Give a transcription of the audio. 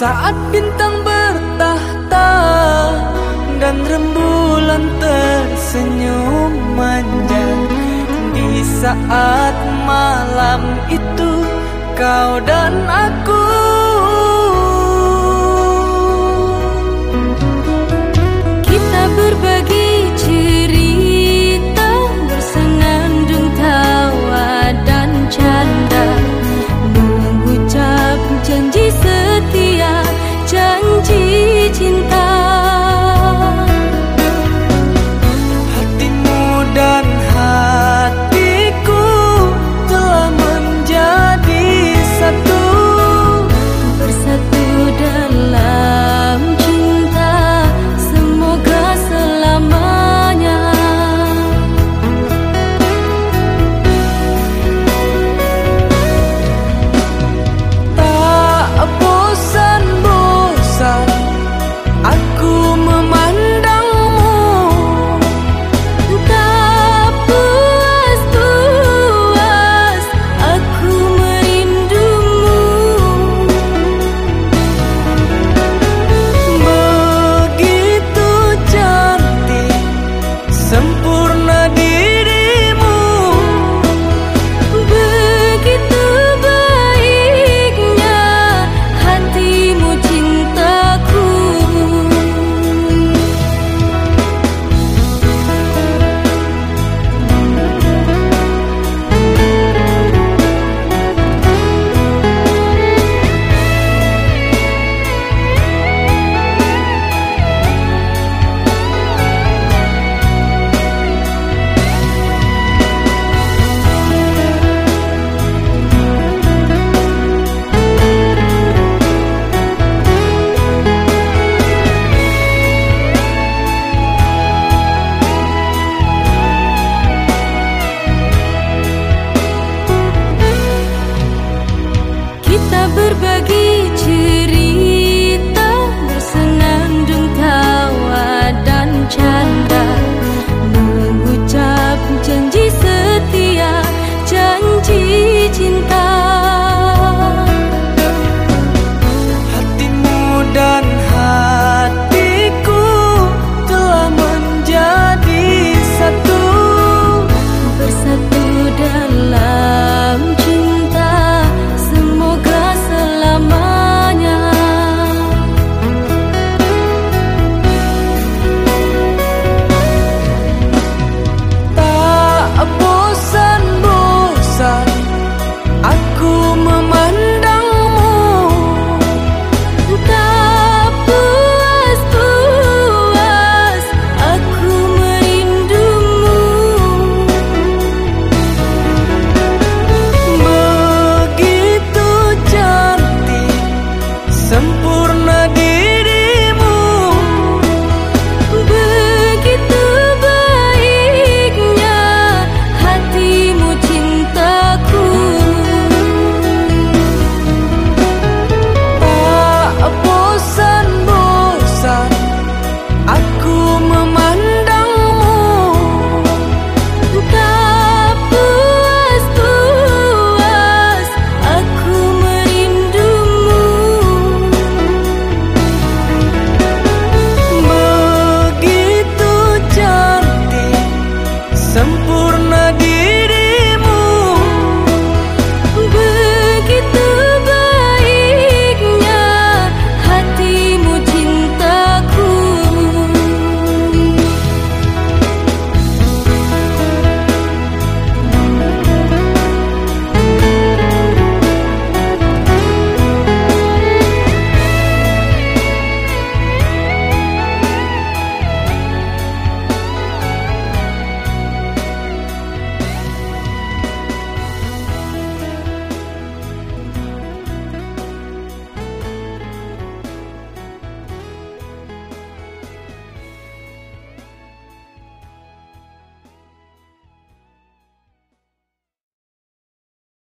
Saat bintang bertahta dan rembulan tersenyum manja Di saat malam itu kau dan aku 散步